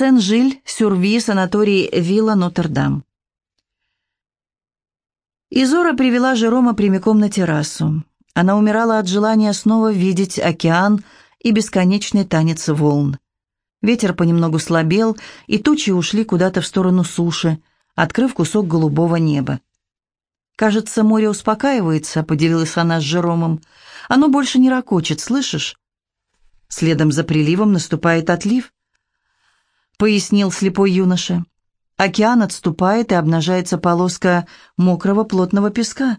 Сен-Жиль, Сюрви, санаторий Вилла Нотр-Дам. Изора привела Жерома прямиком на террасу. Она умирала от желания снова видеть океан и бесконечный танец волн. Ветер понемногу слабел, и тучи ушли куда-то в сторону суши, открыв кусок голубого неба. «Кажется, море успокаивается», — поделилась она с Жеромом. «Оно больше не ракочет, слышишь?» Следом за приливом наступает отлив пояснил слепой юноша. Океан отступает, и обнажается полоска мокрого плотного песка.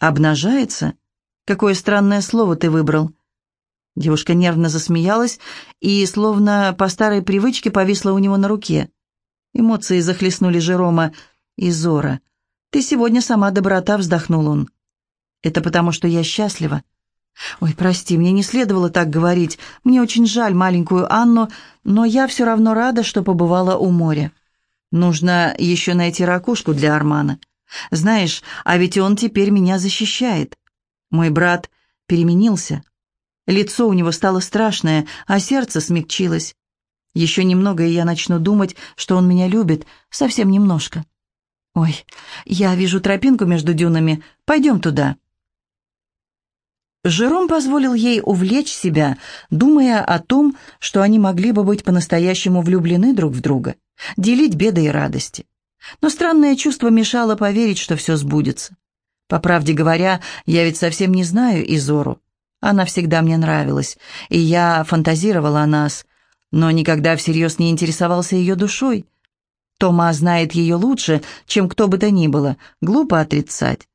«Обнажается? Какое странное слово ты выбрал!» Девушка нервно засмеялась и, словно по старой привычке, повисла у него на руке. Эмоции захлестнули Жерома. и Зора. ты сегодня сама доброта», — вздохнул он. «Это потому, что я счастлива. «Ой, прости, мне не следовало так говорить. Мне очень жаль маленькую Анну, но я все равно рада, что побывала у моря. Нужно еще найти ракушку для Армана. Знаешь, а ведь он теперь меня защищает. Мой брат переменился. Лицо у него стало страшное, а сердце смягчилось. Еще немного, и я начну думать, что он меня любит, совсем немножко. Ой, я вижу тропинку между дюнами. Пойдем туда». Жером позволил ей увлечь себя, думая о том, что они могли бы быть по-настоящему влюблены друг в друга, делить беды и радости. Но странное чувство мешало поверить, что все сбудется. По правде говоря, я ведь совсем не знаю Изору. Она всегда мне нравилась, и я фантазировала о нас, но никогда всерьез не интересовался ее душой. Тома знает ее лучше, чем кто бы то ни было, глупо отрицать.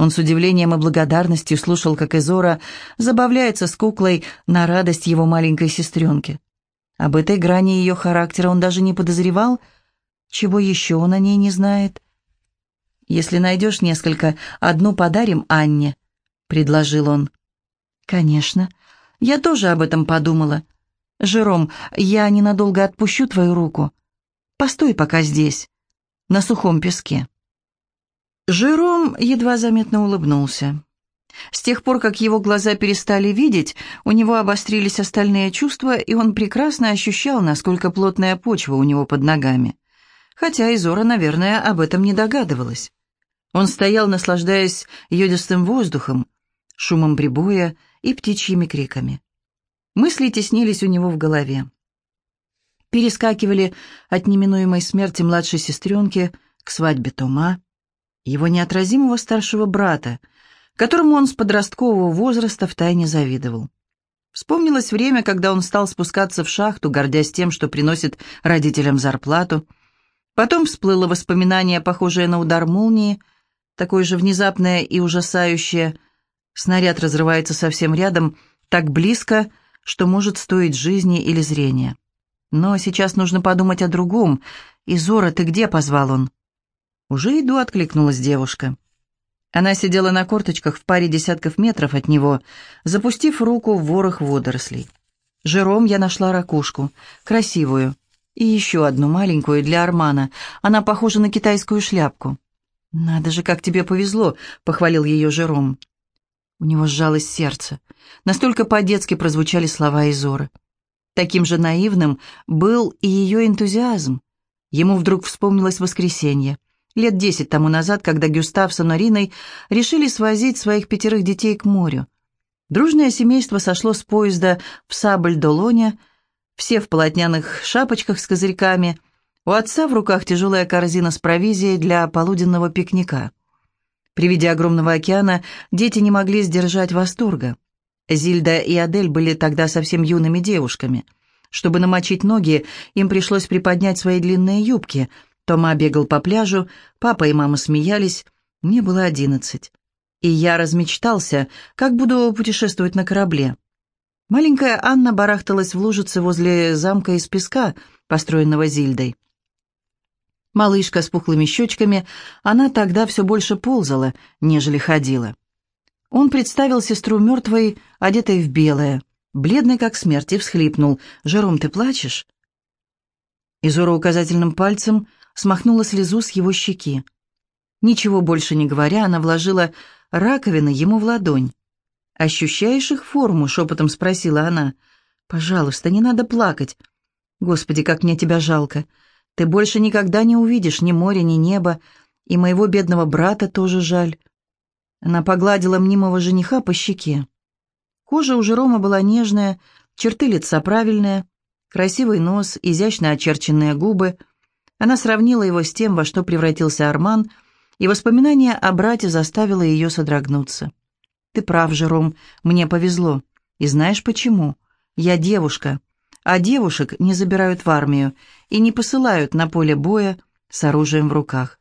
Он с удивлением и благодарностью слушал, как Изора забавляется с куклой на радость его маленькой сестренки. Об этой грани ее характера он даже не подозревал. Чего еще он о ней не знает? «Если найдешь несколько, одну подарим Анне», — предложил он. «Конечно. Я тоже об этом подумала. Жером, я ненадолго отпущу твою руку. Постой пока здесь, на сухом песке». Жером едва заметно улыбнулся. С тех пор, как его глаза перестали видеть, у него обострились остальные чувства, и он прекрасно ощущал, насколько плотная почва у него под ногами. Хотя Изора, наверное, об этом не догадывалась. Он стоял, наслаждаясь йодистым воздухом, шумом прибоя и птичьими криками. Мысли теснились у него в голове. Перескакивали от неминуемой смерти младшей сестренки к свадьбе Тома, его неотразимого старшего брата, которому он с подросткового возраста втайне завидовал. Вспомнилось время, когда он стал спускаться в шахту, гордясь тем, что приносит родителям зарплату. Потом всплыло воспоминание, похожее на удар молнии, такое же внезапное и ужасающее. Снаряд разрывается совсем рядом, так близко, что может стоить жизни или зрения. Но сейчас нужно подумать о другом. «Изора, ты где?» — позвал он. «Уже иду», — откликнулась девушка. Она сидела на корточках в паре десятков метров от него, запустив руку в ворох водорослей. Жером я нашла ракушку, красивую, и еще одну маленькую для Армана. Она похожа на китайскую шляпку. «Надо же, как тебе повезло», — похвалил ее Жером. У него сжалось сердце. Настолько по-детски прозвучали слова Изоры. Таким же наивным был и ее энтузиазм. Ему вдруг вспомнилось воскресенье лет десять тому назад, когда Гюстав с Анориной решили свозить своих пятерых детей к морю. Дружное семейство сошло с поезда в Сабль-Долоне, все в полотняных шапочках с козырьками, у отца в руках тяжелая корзина с провизией для полуденного пикника. При виде огромного океана дети не могли сдержать восторга. Зильда и Адель были тогда совсем юными девушками. Чтобы намочить ноги, им пришлось приподнять свои длинные юбки – Тома бегал по пляжу, папа и мама смеялись. Мне было одиннадцать. И я размечтался, как буду путешествовать на корабле. Маленькая Анна барахталась в лужице возле замка из песка, построенного Зильдой. Малышка с пухлыми щечками, она тогда все больше ползала, нежели ходила. Он представил сестру мертвой, одетой в белое, бледной как смерть, и всхлипнул. «Жером, ты плачешь?» Изора указательным пальцем смахнула слезу с его щеки. Ничего больше не говоря, она вложила раковины ему в ладонь. «Ощущаешь их форму?» — шепотом спросила она. «Пожалуйста, не надо плакать. Господи, как мне тебя жалко. Ты больше никогда не увидишь ни моря, ни неба, и моего бедного брата тоже жаль». Она погладила мнимого жениха по щеке. Кожа у Жерома была нежная, черты лица правильные, красивый нос, изящно очерченные губы. Она сравнила его с тем, во что превратился Арман, и воспоминание о брате заставило ее содрогнуться. «Ты прав, Жером, мне повезло. И знаешь почему? Я девушка, а девушек не забирают в армию и не посылают на поле боя с оружием в руках.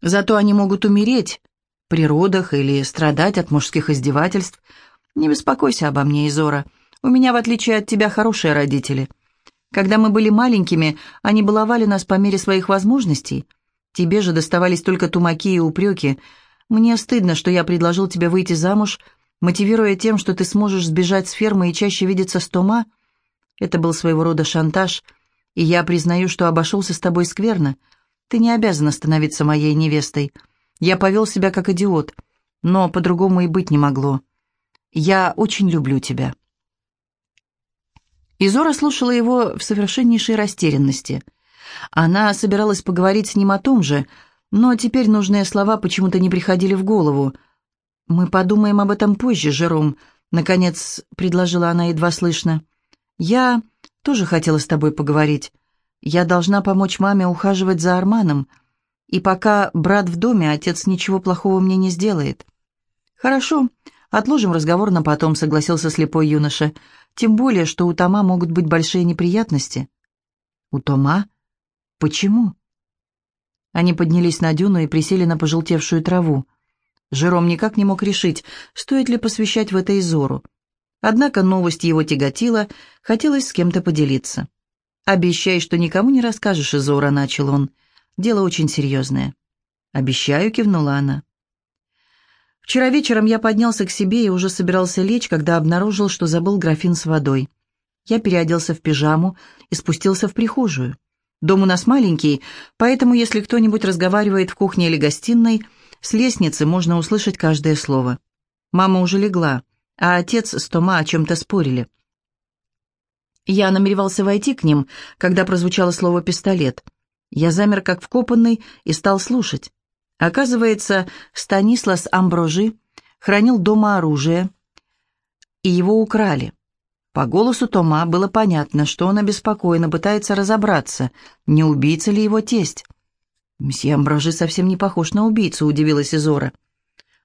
Зато они могут умереть при родах или страдать от мужских издевательств. Не беспокойся обо мне, Изора. У меня, в отличие от тебя, хорошие родители. Когда мы были маленькими, они баловали нас по мере своих возможностей. Тебе же доставались только тумаки и упреки. Мне стыдно, что я предложил тебе выйти замуж, мотивируя тем, что ты сможешь сбежать с фермы и чаще видеться с Тома. Это был своего рода шантаж, и я признаю, что обошелся с тобой скверно. Ты не обязана становиться моей невестой. Я повел себя как идиот, но по-другому и быть не могло. Я очень люблю тебя». Изора слушала его в совершеннейшей растерянности. Она собиралась поговорить с ним о том же, но теперь нужные слова почему-то не приходили в голову. «Мы подумаем об этом позже, Жером», — наконец предложила она едва слышно. «Я тоже хотела с тобой поговорить. Я должна помочь маме ухаживать за Арманом, и пока брат в доме, отец ничего плохого мне не сделает». «Хорошо, отложим разговор на потом», — согласился слепой юноша. «Тем более, что у Тома могут быть большие неприятности». «У Тома? Почему?» Они поднялись на дюну и присели на пожелтевшую траву. Жером никак не мог решить, стоит ли посвящать в это Изору. Однако новость его тяготила, хотелось с кем-то поделиться. «Обещай, что никому не расскажешь, Изора», — начал он. «Дело очень серьезное». «Обещаю», — кивнула она. «Вчера вечером я поднялся к себе и уже собирался лечь, когда обнаружил, что забыл графин с водой. Я переоделся в пижаму и спустился в прихожую. Дом у нас маленький, поэтому если кто-нибудь разговаривает в кухне или гостиной, с лестницы можно услышать каждое слово. Мама уже легла, а отец с Тома о чем-то спорили. Я намеревался войти к ним, когда прозвучало слово «пистолет». Я замер как вкопанный и стал слушать. Оказывается, Станислас Амброжи хранил дома оружие, и его украли. По голосу Тома было понятно, что он обеспокоенно пытается разобраться, не убийца ли его тесть. «Мсье Амброжи совсем не похож на убийцу», — удивилась Изора.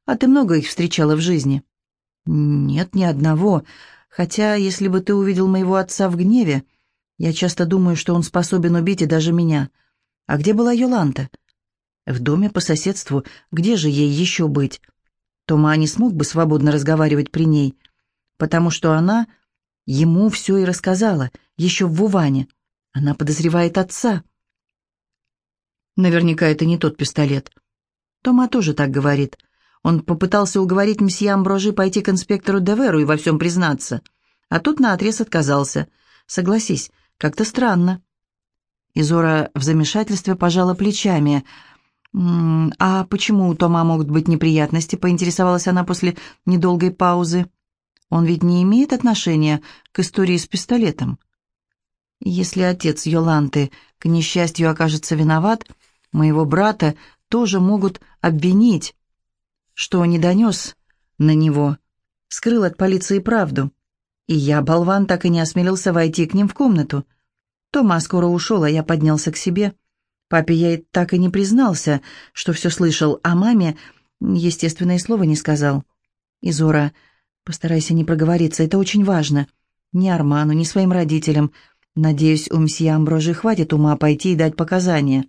«А ты много их встречала в жизни?» «Нет, ни одного. Хотя, если бы ты увидел моего отца в гневе, я часто думаю, что он способен убить и даже меня. А где была Йоланта? В доме по соседству. Где же ей еще быть? Тома не смог бы свободно разговаривать при ней, потому что она ему все и рассказала, еще в Вуване. Она подозревает отца. Наверняка это не тот пистолет. Тома тоже так говорит. Он попытался уговорить мсье Амброжи пойти к инспектору Деверу и во всем признаться. А тут наотрез отказался. Согласись, как-то странно. Изора в замешательстве пожала плечами. «А почему у Тома могут быть неприятности?» — поинтересовалась она после недолгой паузы. «Он ведь не имеет отношения к истории с пистолетом». «Если отец Йоланты, к несчастью, окажется виноват, моего брата тоже могут обвинить» что не донес на него, скрыл от полиции правду. И я, болван, так и не осмелился войти к ним в комнату. Тома скоро ушел, а я поднялся к себе. Папе я и так и не признался, что все слышал, а маме, естественно, и слова не сказал. Изора, постарайся не проговориться, это очень важно. Ни Арману, ни своим родителям. Надеюсь, у мсье Амброжи хватит ума пойти и дать показания.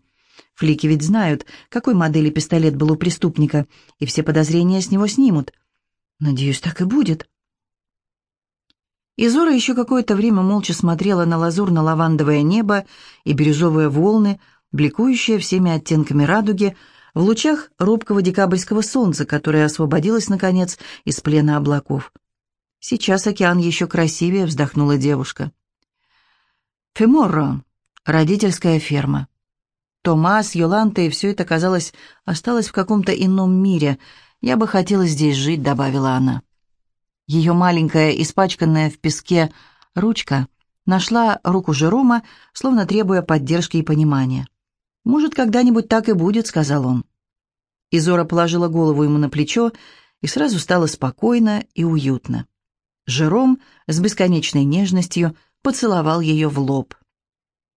Флики ведь знают, какой модели пистолет был у преступника, и все подозрения с него снимут. Надеюсь, так и будет. Изора еще какое-то время молча смотрела на лазурно-лавандовое небо и бирюзовые волны, бликующие всеми оттенками радуги, в лучах робкого декабрьского солнца, которое освободилось, наконец, из плена облаков. «Сейчас океан еще красивее», — вздохнула девушка. «Феморро, родительская ферма». Томас, Йоланта и все это, казалось, осталось в каком-то ином мире. «Я бы хотела здесь жить», — добавила она. Ее маленькая, испачканная в песке ручка нашла руку Жерома, словно требуя поддержки и понимания. «Может, когда-нибудь так и будет», — сказал он. Изора положила голову ему на плечо, и сразу стало спокойно и уютно. Жером с бесконечной нежностью поцеловал ее в лоб.